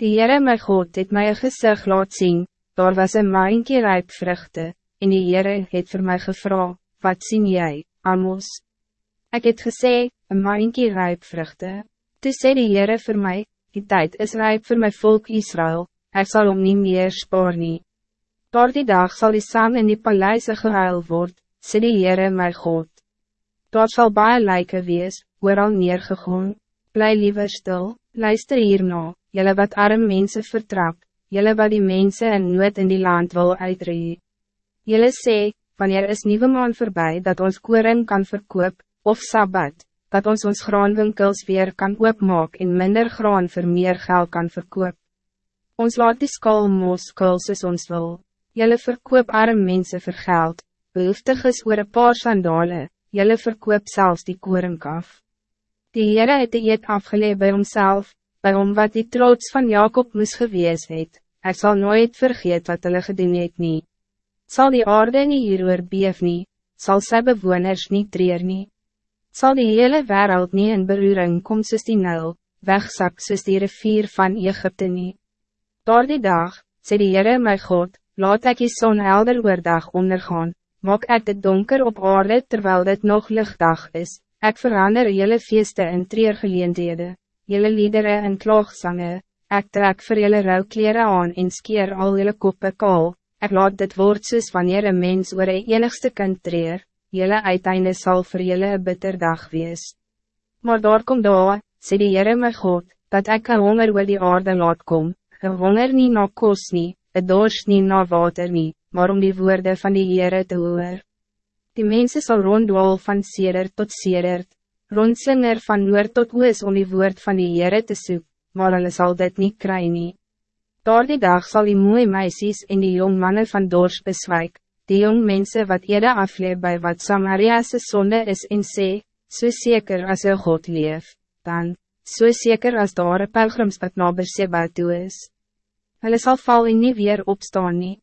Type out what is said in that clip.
Die Heere my God het my een gezicht laat zien, daar was een maaienkie rijp vruchten, en die Heere het voor mij gevra, wat zien jij, Amos? Ik het gesê, een maaienkie rijp vruchten. Toe sê die Heere vir my, die tijd is rijp voor mijn volk Israël, ik zal om niet meer spaar nie. Door die dag zal die saam in die paleise gehuil word, sê die Heere my God. Daar sal baie lijken wees, al neergegaan, bly liever stil, luister hierna, jelle wat arm mensen vertrap, jelle wat die mensen en nood in die land wil uitree. Jelle sê, wanneer is nieuwe maan voorbij dat ons koring kan verkoop, of sabbat, dat ons ons graanwinkels weer kan oopmaak en minder graan voor meer geld kan verkoop. Ons laat die skal mos soos ons wil, jelle verkoop arm mensen vir geld, behoeftig is oor een paar sandale, jelle verkoop zelfs die koringkaf. Die Heere het die eet afgeleid bij homself, bij hom wat die trots van Jacob moes gewees het, hij zal nooit vergeet wat hulle gedoen het nie. Sal die aarde nie hieroor beef nie, sal sy bewoners nie treer nie. Sal die hele wereld nie in beroering kom soos die nul, wegzak soos die rivier van Egypte nie. Door die dag, sê die Heere my God, laat ek die son helder oordag ondergaan, maak ek dit donker op aarde terwijl dit nog lichtdag is, ek verander jelle feeste in treergeleendhede jelle liederen en klaagsange, ek trek vir jelle rouwkleren aan en skeer al jelle koppe kaal, ek laat dit woord soos wanneer een mens oor een enigste kind treer, jelle uiteinde zal vir jelle een bitter dag wees. Maar daar kom daar, sê die Heere my God, dat ek een honger oor die aarde laat kom, een honger nie na kos nie, een dorst nie na water nie, maar om die woorden van die Heere te hoor. Die mensen zal rondwal van sedert tot sedert, rondslinger van noord tot oos om die woord van die Heere te soek, maar hulle sal dit niet kry nie. Door die dag zal die mooie meisjes en die jong mannen van Dors beswijk, die jong mensen wat eerder afleef bij wat Samaria's zonde is en sê, so zeker als een God leef, dan, so zeker als daar een pelgrimspad na Berseba toe is. Hulle sal val en nie weer opstaan nie.